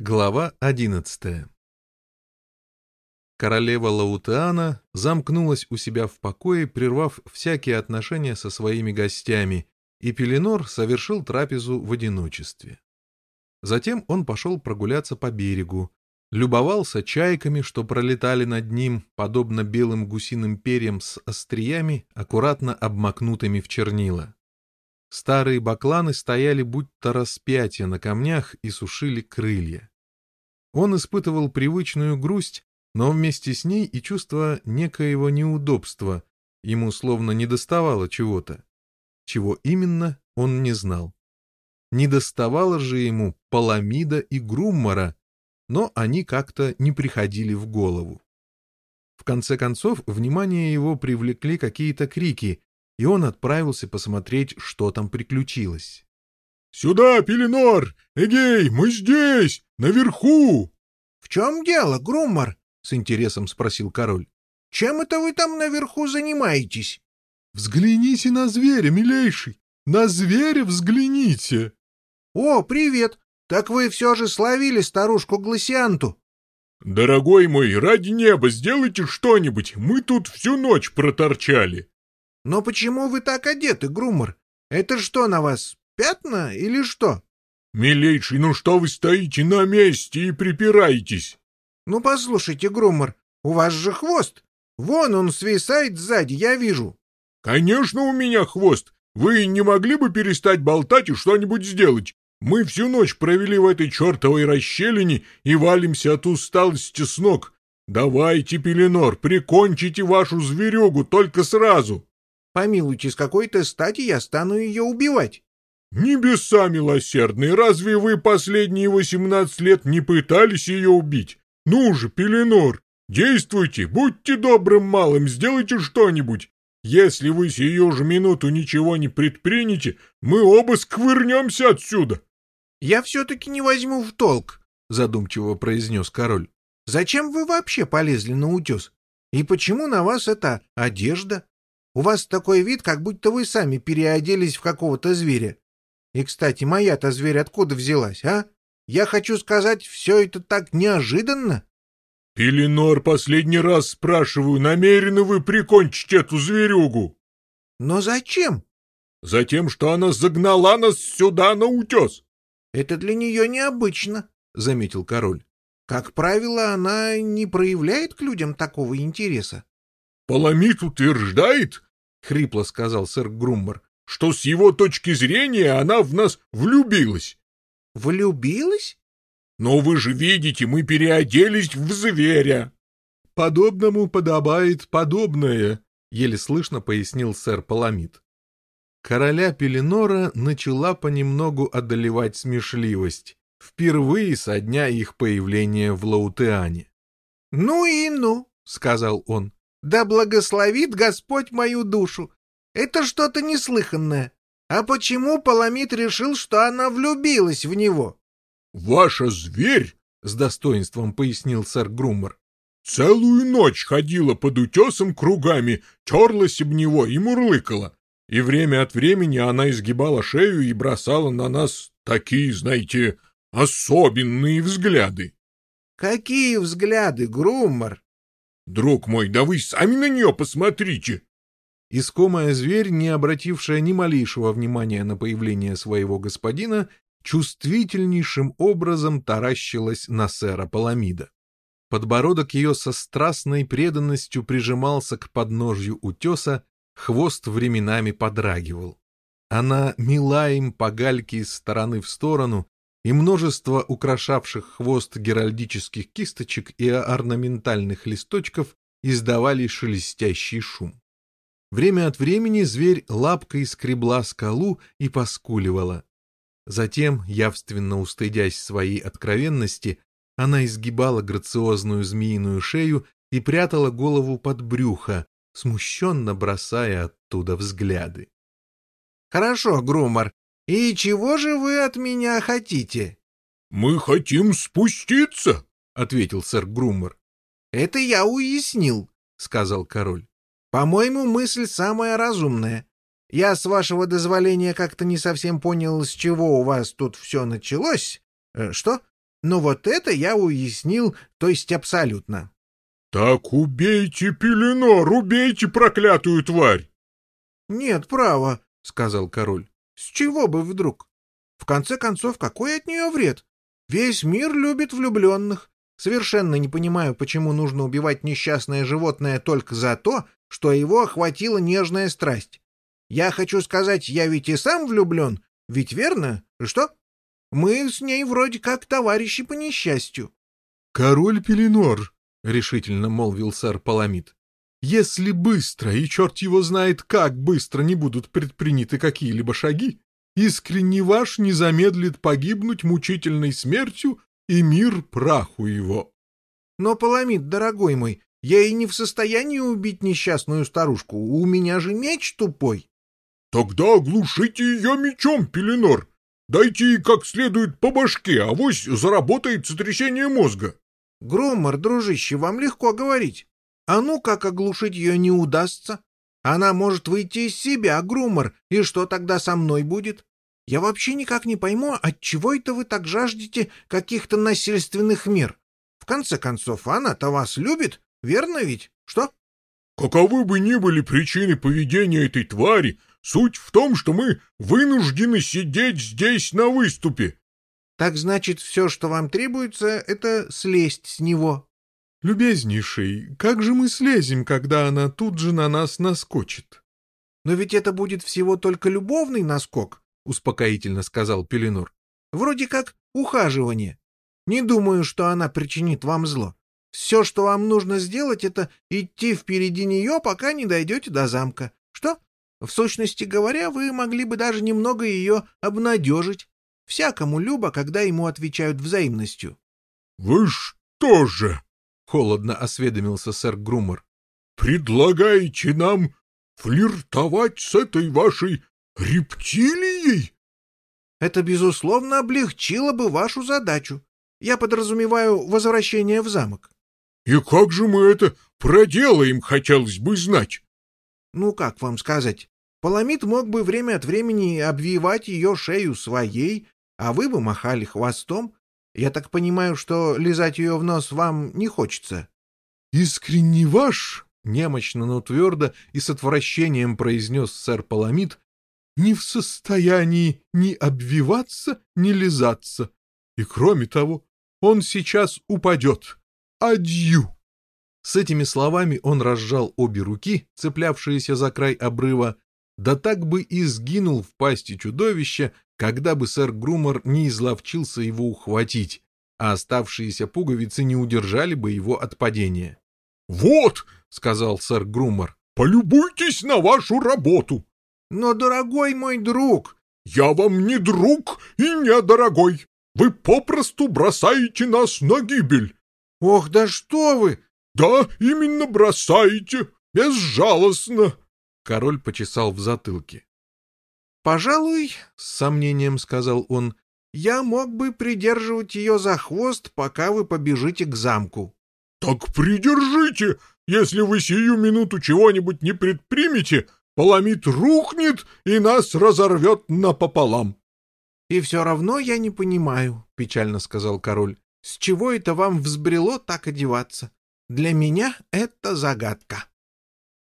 Глава одиннадцатая. Королева Лаутеана замкнулась у себя в покое, прервав всякие отношения со своими гостями, и Пеленор совершил трапезу в одиночестве. Затем он пошел прогуляться по берегу, любовался чайками, что пролетали над ним, подобно белым гусиным перьям с остриями, аккуратно обмакнутыми в чернила. Старые бакланы стояли будто распятия на камнях и сушили крылья. Он испытывал привычную грусть, но вместе с ней и чувство некоего неудобства, ему словно недоставало чего-то. Чего именно, он не знал. Недоставало же ему Паламида и Груммара, но они как-то не приходили в голову. В конце концов, внимание его привлекли какие-то крики, и он отправился посмотреть, что там приключилось. «Сюда, Пеленор! Эгей, мы здесь! Наверху!» «В чем дело, Груммар?» — с интересом спросил король. «Чем это вы там наверху занимаетесь?» «Взгляните на зверя, милейший! На зверя взгляните!» «О, привет! Так вы все же словили старушку Гласианту!» «Дорогой мой, ради неба, сделайте что-нибудь! Мы тут всю ночь проторчали!» Но почему вы так одеты, Грумор? Это что на вас, пятна или что?» «Милейший, ну что вы стоите на месте и припираетесь?» «Ну послушайте, Грумор, у вас же хвост. Вон он свисает сзади, я вижу». «Конечно у меня хвост. Вы не могли бы перестать болтать и что-нибудь сделать? Мы всю ночь провели в этой чертовой расщелине и валимся от усталости с ног. Давайте, Пеленор, прикончите вашу зверюгу только сразу!» Помилуйте, с какой-то стати я стану ее убивать? «Небеса милосердные, разве вы последние восемнадцать лет не пытались ее убить? Ну же, Пеленор, действуйте, будьте добрым малым, сделайте что-нибудь. Если вы сию же минуту ничего не предприняте, мы оба сквырнемся отсюда». «Я все-таки не возьму в толк», — задумчиво произнес король. «Зачем вы вообще полезли на утес? И почему на вас эта одежда?» У вас такой вид, как будто вы сами переоделись в какого-то зверя. И, кстати, моя-то зверь откуда взялась, а? Я хочу сказать, все это так неожиданно. Пеленор, последний раз спрашиваю, намерены вы прикончить эту зверюгу? Но зачем? Затем, что она загнала нас сюда на утес. Это для нее необычно, заметил король. Как правило, она не проявляет к людям такого интереса. Паламид утверждает, хрипло сказал сэр Груммер, что с его точки зрения она в нас влюбилась. Влюбилась? Но вы же видите, мы переоделись в зверя. Подобному подобает подобное, еле слышно пояснил сэр Паламид. Короля Пеленора начала понемногу одолевать смешливость, впервые со дня их появления в Лаутеане. «Ну и ну», — сказал он, да благословит Господь мою душу. Это что-то неслыханное. А почему Паламид решил, что она влюбилась в него? — Ваша зверь, — с достоинством пояснил сэр Грумер, — целую ночь ходила под утесом кругами, терлась об него и мурлыкала. И время от времени она изгибала шею и бросала на нас такие, знаете, особенные взгляды. — Какие взгляды, Грумер? Друг мой, да вы сами на нее посмотрите! Искомая зверь, не обратившая ни малейшего внимания на появление своего господина, чувствительнейшим образом таращилась на сэра Паламида. Подбородок ее со страстной преданностью прижимался к подножью утеса, хвост временами подрагивал. Она мила им по гальке из стороны в сторону, и множество украшавших хвост геральдических кисточек и орнаментальных листочков издавали шелестящий шум. Время от времени зверь лапкой скребла скалу и поскуливала. Затем, явственно устыдясь своей откровенности, она изгибала грациозную змеиную шею и прятала голову под брюхо, смущенно бросая оттуда взгляды. «Хорошо, Грумар, «И чего же вы от меня хотите?» «Мы хотим спуститься», — ответил сэр Груммер. «Это я уяснил», — сказал король. «По-моему, мысль самая разумная. Я, с вашего дозволения, как-то не совсем понял, с чего у вас тут все началось. Э, что? Но вот это я уяснил, то есть абсолютно». «Так убейте Пеленор, убейте проклятую тварь!» «Нет, права, сказал король. С чего бы вдруг? В конце концов, какой от нее вред? Весь мир любит влюбленных. Совершенно не понимаю, почему нужно убивать несчастное животное только за то, что его охватила нежная страсть. Я хочу сказать, я ведь и сам влюблен, ведь верно? Что? Мы с ней вроде как товарищи по Если быстро, и черт его знает как быстро, не будут предприняты какие-либо шаги, искренне ваш не замедлит погибнуть мучительной смертью и мир праху его. Но, Паламид, дорогой мой, я и не в состоянии убить несчастную старушку, у меня же меч тупой. Тогда оглушите ее мечом, Пеленор. Дайте ей как следует по башке, а авось заработает сотрясение мозга. Громор, дружище, вам легко говорить. А ну как оглушить ее не удастся? Она может выйти из себя, Грумор, и что тогда со мной будет? Я вообще никак не пойму, отчего это вы так жаждете каких-то насильственных мер. В конце концов, она-то вас любит, «Любезнейший, как же мы слезем, когда она тут же на нас наскочит?» «Но ведь это будет всего только любовный наскок», — успокоительно сказал Пеленур. «Вроде как ухаживание. Не думаю, что она причинит вам зло. Все, что вам нужно сделать, это идти впереди нее, пока не дойдете до замка. Что? В сущности говоря, вы могли бы даже немного ее обнадежить. Всякому любо, когда ему отвечают взаимностью». «Вы что же?» холодно осведомился сэр Грумер. «Предлагаете нам флиртовать с этой вашей рептилией?» «Это, безусловно, облегчило бы вашу задачу. Я подразумеваю возвращение в замок». «И как же мы это проделаем, хотелось бы знать?» «Ну, как вам сказать, Паламид мог бы время от времени обвивать ее шею своей, а вы бы махали хвостом, я так понимаю, что лизать ее в нос вам не хочется. — Искренне ваш, — немощно, но твердо и с отвращением произнес сэр Паламид, — не в состоянии ни обвиваться, ни лизаться. И кроме того, он сейчас упадет. Адью! С этими словами он разжал обе руки, цеплявшиеся за край обрыва, да так бы и сгинул в пасти чудовища, когда бы сэр Грумор не изловчился его ухватить, а оставшиеся пуговицы не удержали бы его от падения. «Вот!» — сказал сэр Грумор. «Полюбуйтесь на вашу работу!» «Но, дорогой мой друг...» «Я вам не друг и не дорогой! Вы попросту бросаете нас на гибель!» «Ох, да что вы!» «Да, именно бросаете! Безжалостно!» Король почесал в затылке. «Пожалуй, — с сомнением сказал он, — я мог бы придерживать ее за хвост, пока вы побежите к замку». «Так придержите! Если вы сию минуту чего-нибудь не предпримете, поломит рухнет и нас разорвет напополам!» «И все равно я не понимаю, — печально сказал король, — с чего это вам взбрело так одеваться? Для меня это загадка».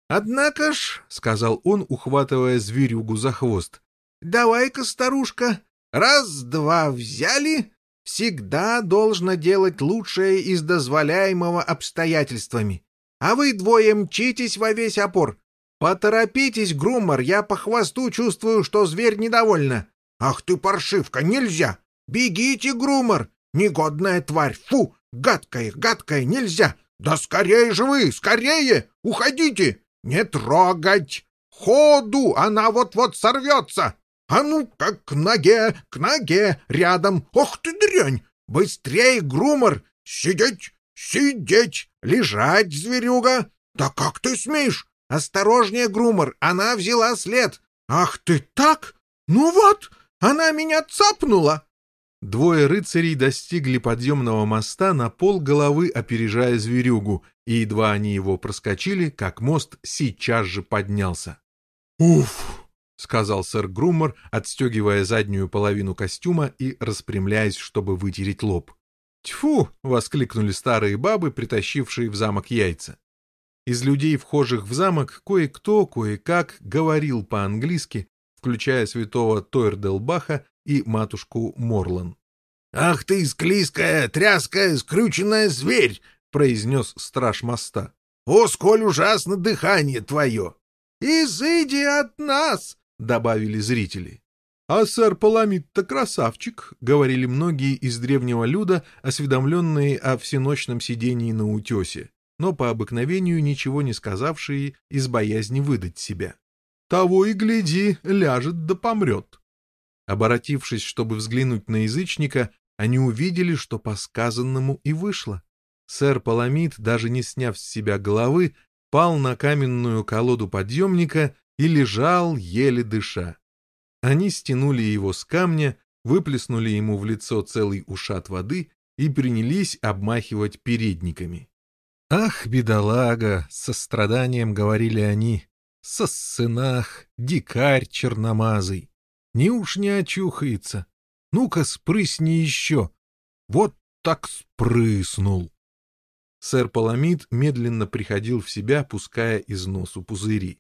«Однако ж, — сказал он, ухватывая зверюгу за хвост, «Давай-ка, старушка, раз-два взяли, всегда должно делать лучшее из дозволяемого обстоятельствами. А вы двое мчитесь во весь опор. Поторопитесь, грумор, я по хвосту чувствую, что зверь недовольна». «Ах ты, паршивка, нельзя! Бегите, грумор! Негодная тварь! Фу! Гадкая, гадкая, нельзя! Да скорее же вы, скорее! Уходите! Не трогать! Ходу! Она вот-вот сорвется!» А ну-ка к ноге, к ноге, рядом! Ох ты дрянь! Быстрее, грумор! Сидеть, сидеть! Лежать, зверюга! Да как ты смеешь? Осторожнее, грумор! Она взяла след! Ах ты так? Ну вот, она меня цапнула!» Двое рыцарей достигли подъемного моста на пол головы, опережая зверюгу, и сказал сэр Груммер, отстегивая заднюю половину костюма и распрямляясь, чтобы вытереть лоб. «Тьфу!» — воскликнули старые бабы, притащившие в замок яйца. Из людей, вхожих в замок, кое-кто, кое-как говорил по-английски, включая святого Тойрделбаха и матушку Морлан. «Ах ты, склизкая, тряская, скрюченная зверь!» — произнес страж моста. «О, сколь ужасно дыхание твое!» «Изыди от нас!» добавили зрители. «А сэр Паламид-то красавчик», — говорили многие из древнего люда, осведомленные о всеночном сидении на утесе, но по обыкновению ничего не сказавшие из боязни выдать себя. «Того и гляди, ляжет да помрет». Оборотившись, чтобы взглянуть на язычника, они увидели, что по сказанному и вышло. Сэр Паламид, даже не сняв с себя головы, пал на каменную колоду подъемника и лежал, еле дыша. Они стянули его с камня, выплеснули ему в лицо целый ушат воды и принялись обмахивать передниками. «Ах, бедолага!» — со страданием говорили они. Со сынах, дикарь черномазый! Не уж не очухается! Ну-ка, спрысни еще! Вот так спрыснул!» Сэр Паламид медленно приходил в себя, пуская из носу пузыри.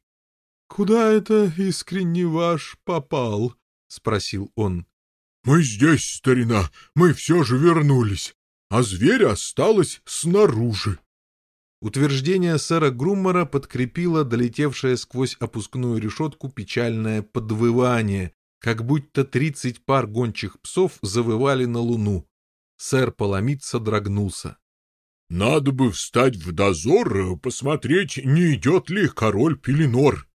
«Куда это искренне ваш попал?» — спросил он. «Мы здесь, старина, мы все же вернулись, а зверь осталось снаружи». Утверждение сэра Груммара подкрепило долетевшее сквозь опускную решетку печальное подвывание, как будто тридцать пар гончих псов завывали на луну. Сэр Паламид содрогнулся. «Надо бы встать в дозор, э, посмотреть, не идет ли король Пеленор»,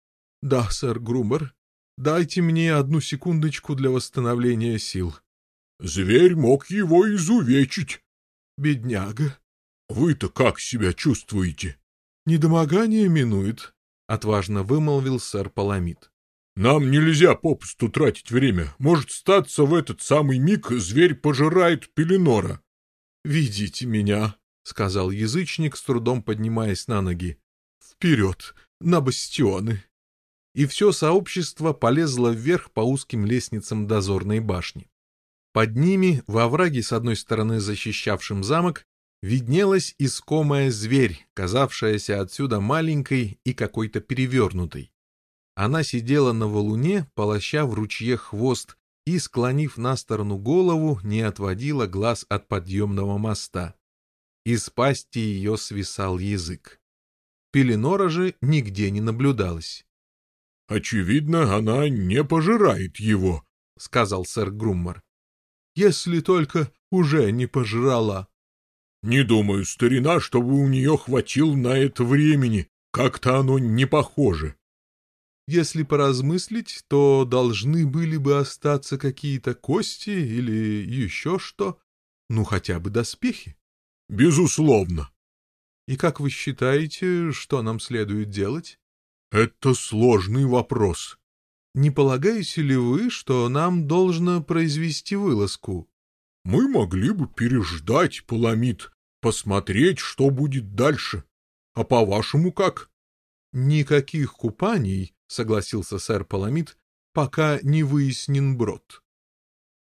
«Да, сэр Грумбер, дайте мне одну секундочку для восстановления сил». «Зверь мог его изувечить». «Бедняга». «Вы-то как себя чувствуете?» «Недомогание минует», — отважно вымолвил сэр Паламид. «Нам нельзя попусту тратить время. Может, статься в этот самый миг зверь пожирает пеленора». Видите меня», — сказал язычник, с трудом поднимаясь на ноги. «Вперед, на бастионы!» и все сообщество полезло вверх по узким лестницам дозорной башни. Под ними, во враге с одной стороны защищавшим замок, виднелась искомая зверь, казавшаяся отсюда маленькой и какой-то перевернутой. Она сидела на валуне, полоща в ручье хвост, и, склонив на сторону голову, не отводила глаз от подъемного моста. Из пасти ее свисал язык. Пеленора же нигде не наблюдалось. «Очевидно, она не пожирает его», — сказал сэр Груммар. «Если только уже не пожрала». «Не думаю, старина, чтобы у нее хватило на это времени. Как-то оно не похоже». «Если поразмыслить, то должны были бы остаться какие-то кости или еще что, ну хотя бы доспехи». «Безусловно». «И как вы считаете, что нам следует делать?» «Это сложный вопрос». «Не полагаете ли вы, что нам должно произвести вылазку?» «Мы могли бы переждать, Паламид, посмотреть, что будет дальше. А по-вашему как?» «Никаких купаний», — согласился сэр Паламид, — «пока не выяснен брод».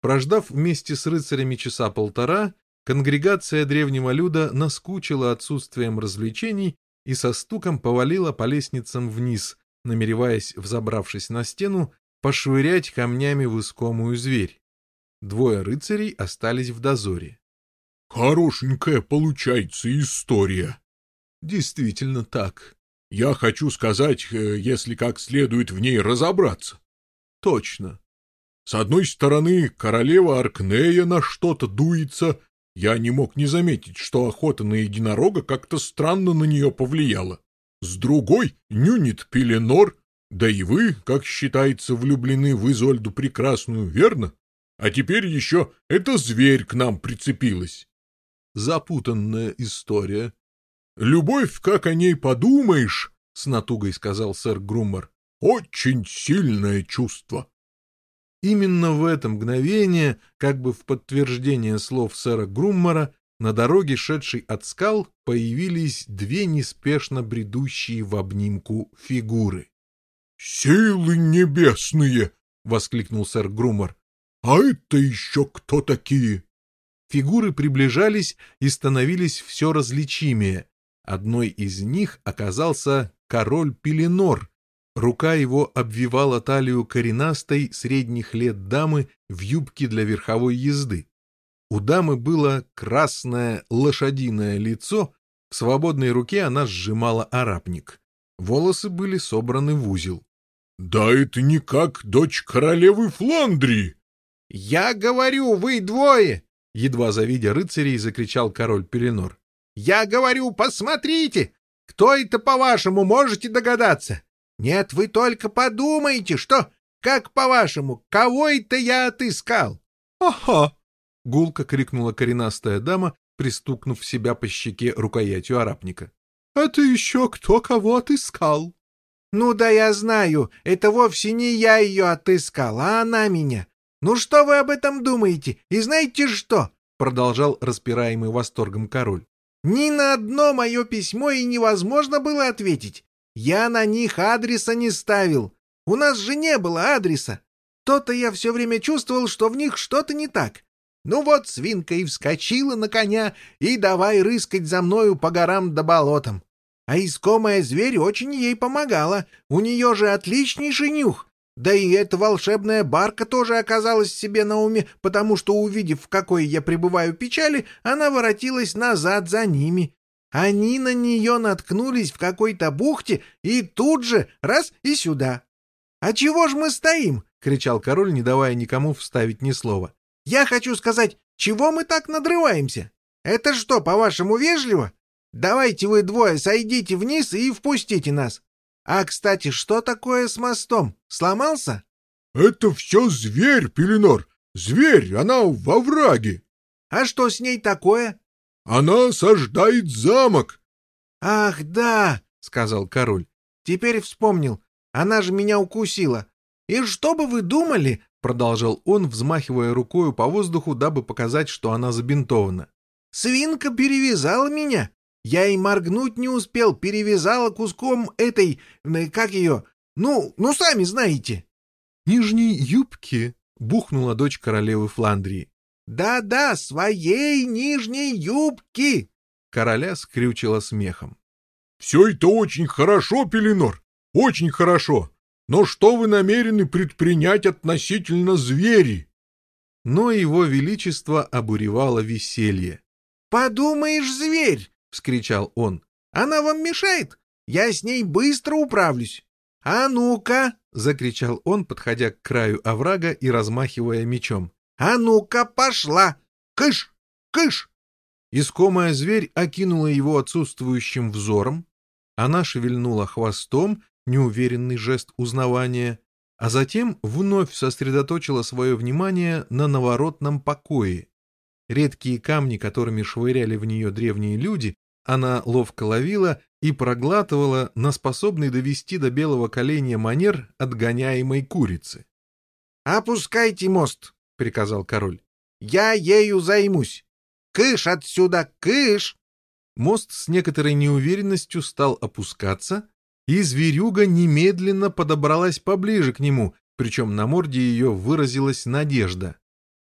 Прождав вместе с рыцарями часа полтора, конгрегация древнего люда наскучила отсутствием развлечений и со стуком повалила по лестницам вниз, намереваясь, взобравшись на стену, пошвырять камнями в искомую зверь. Двое рыцарей остались в дозоре. «Хорошенькая получается история». «Действительно так». «Я хочу сказать, э, если как следует в ней разобраться». «Точно». «С одной стороны, королева Аркнея на что-то дуется, я не мог не заметить, что охота на единорога как-то странно на нее повлияла. С другой — Нюнит Пеленор. Да и вы, как считается, влюблены в Изольду Прекрасную, верно? А теперь еще эта зверь к нам прицепилась. Запутанная история. Любовь, как о ней подумаешь, — с натугой сказал сэр Груммер, — очень сильное чувство. Именно в это мгновение, как бы в подтверждение слов сэра Груммара, на дороге, шедшей от скал, появились две неспешно бредущие в обнимку фигуры. «Силы небесные!» — воскликнул сэр Груммар. «А это еще кто такие?» Фигуры приближались и становились все различимее. Одной из них оказался король Пеленор, Рука его обвивала талию коренастой средних лет дамы в юбке для верховой езды. У дамы было красное лошадиное лицо, в свободной руке она сжимала арапник. Волосы были собраны в узел. — Да это никак дочь королевы Фландрии! — Я говорю, вы двое! — едва завидя рыцарей, закричал король Пеленор. — «Нет, вы только подумайте, что, как по-вашему, кого это я отыскал?» «Ага!» — гулко крикнула коренастая дама, пристукнув себя по щеке рукоятью арапника. «Это еще кто кого отыскал?» «Ну да я знаю, это вовсе не я ее отыскал, а она меня. Ну что вы об этом думаете? И знаете что?» — продолжал распираемый восторгом король. «Ни на одно мое письмо и невозможно было ответить. Я на них адреса не ставил. У нас же не было адреса. То-то я все время чувствовал, что в них что-то не так. Ну вот свинка и вскочила на коня, и давай рыскать за мною по горам да болотам. А искомая зверь очень ей помогала, у нее же отличнейший нюх. Да и эта волшебная барка тоже оказалась себе на уме, потому что, увидев, в какой я пребываю печали, она воротилась назад за ними. Они на нее наткнулись в какой-то бухте и тут же раз и сюда. «А чего ж мы стоим?» — кричал король, не давая никому вставить ни слова. «Я хочу сказать, чего мы так надрываемся? Это что, по-вашему, вежливо? Давайте вы двое сойдите вниз и впустите нас. А, кстати, что такое с мостом? Сломался?» «Это все зверь, Пеленор. Зверь, она во враге». «А что с ней такое?» Она сождает замок!» «Ах, да!» — сказал король. «Теперь вспомнил. Она же меня укусила. И что бы вы думали?» — продолжал он, взмахивая рукою по воздуху, дабы показать, что она забинтована. «Свинка перевязала меня. Я и моргнуть не успел, перевязала куском этой... Как ее? Ну, ну сами знаете!» «Нижней юбки!» — бухнула дочь королевы Фландрии. «Да, да, своей нижней юбки!» Короля скрючила смехом. «Все это очень хорошо, Пеленор, очень хорошо. Но что вы намерены предпринять относительно звери?» Но его величество обуревало веселье. «Подумаешь, зверь!» — вскричал он. «Она вам мешает? Я с ней быстро управлюсь!» «А ну-ка!» — закричал он, подходя к краю оврага и размахивая мечом. «А ну-ка, пошла! Кыш! Кыш!» Искомая зверь окинула его отсутствующим взором, она шевельнула хвостом, неуверенный жест узнавания, а затем вновь сосредоточила свое внимание на наворотном покое. Редкие камни, которыми швыряли в нее древние люди, она ловко ловила и проглатывала на способный довести до белого коленя манер отгоняемой курицы. «Опускайте мост!» — приказал король. «Я ею займусь! Кыш отсюда, кыш!» Мост с некоторой неуверенностью стал опускаться, и зверюга немедленно подобралась поближе к нему, причем на морде ее выразилась надежда.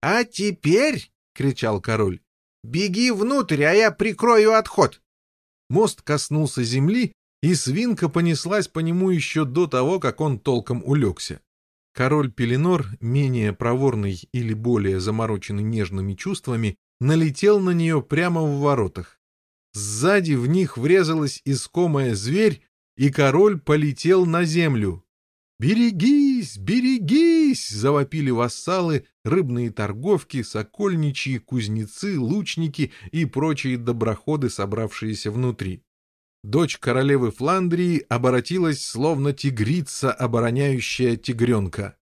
«А теперь!» — кричал король. «Беги внутрь, а я прикрою отход!» Мост коснулся земли, и свинка понеслась по нему еще до того, как он толком улегся. Король Пеленор, менее проворный или более замороченный нежными чувствами, налетел на нее прямо в воротах. Сзади в них врезалась искомая зверь, и король полетел на землю. «Берегись, берегись!» — завопили вассалы, рыбные торговки, сокольничьи, кузнецы, лучники и прочие доброходы, собравшиеся внутри. Дочь королевы Фландрии оборотилась, словно тигрица, обороняющая тигренка.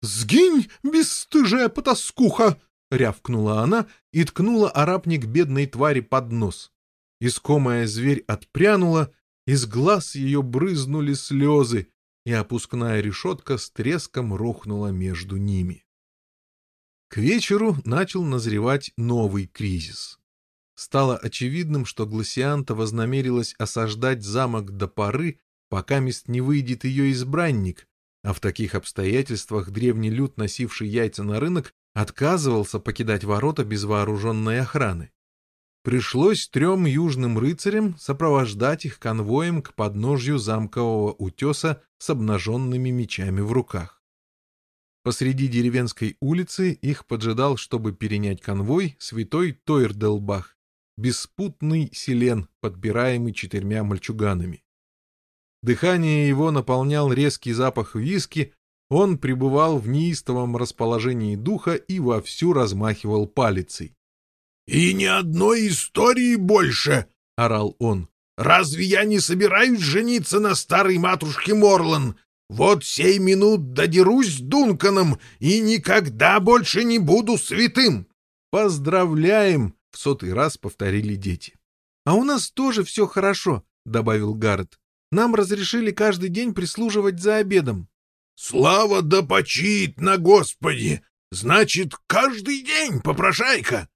«Сгинь, бесстыжая потаскуха!» — рявкнула она и ткнула арапник бедной твари под нос. Искомая зверь отпрянула, из глаз ее брызнули слезы, и опускная решетка с треском рухнула между ними. К вечеру начал назревать новый кризис стало очевидным, что Глассианта вознамерилась осаждать замок до поры, пока мест не выйдет ее избранник, а в таких обстоятельствах древний люд, носивший яйца на рынок, отказывался покидать ворота без вооруженной охраны. Пришлось трем южным рыцарям сопровождать их конвоем к подножью замкового утеса с обнаженными мечами в руках. Посреди деревенской улицы их поджидал, чтобы перенять конвой, святой Тойрделбах, беспутный селен, подбираемый четырьмя мальчуганами. Дыхание его наполнял резкий запах виски, он пребывал в неистовом расположении духа и вовсю размахивал палицей. — И ни одной истории больше! — орал он. — Разве я не собираюсь жениться на старой матушке Морлан? Вот сей минут додерусь Дунканом и никогда больше не буду святым! — Поздравляем! — в сотый раз повторили дети. «А у нас тоже все хорошо», — добавил Гаррет. «Нам разрешили каждый день прислуживать за обедом». «Слава да почит на Господи! Значит, каждый день, попрошайка!»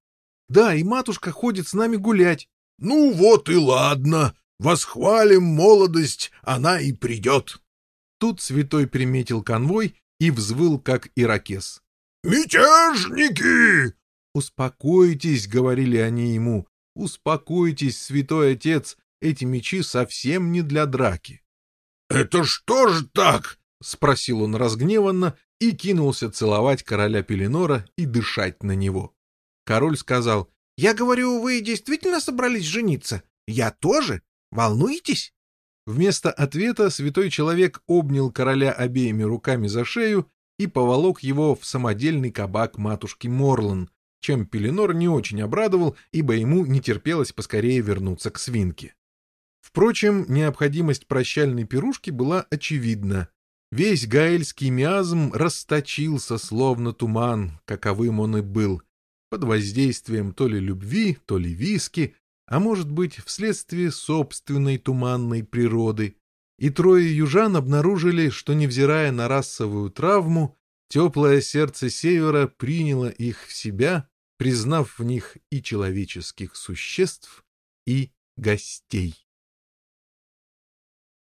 «Да, и матушка ходит с нами гулять». «Ну вот и ладно. Восхвалим молодость, она и придет». Тут святой приметил конвой и взвыл, как иракес. «Мятежники! «Успокойтесь», — говорили они ему, — «успокойтесь, святой отец, эти мечи совсем не для драки». «Это что ж так?» — спросил он разгневанно и кинулся целовать короля Пеленора и дышать на него. Король сказал, «Я говорю, вы действительно собрались жениться? Я тоже? Волнуетесь?» Вместо ответа святой человек обнял короля обеими руками за шею и поволок его в самодельный кабак матушки Морлан, чем Пеленор не очень обрадовал, ибо ему не терпелось поскорее вернуться к свинке. Впрочем, необходимость прощальной пирушки была очевидна. Весь гаэльский миазм расточился, словно туман, каковым он и был, под воздействием то ли любви, то ли виски, а может быть, вследствие собственной туманной природы. И трое южан обнаружили, что, невзирая на расовую травму, Теплое сердце севера приняло их в себя, признав в них и человеческих существ, и гостей.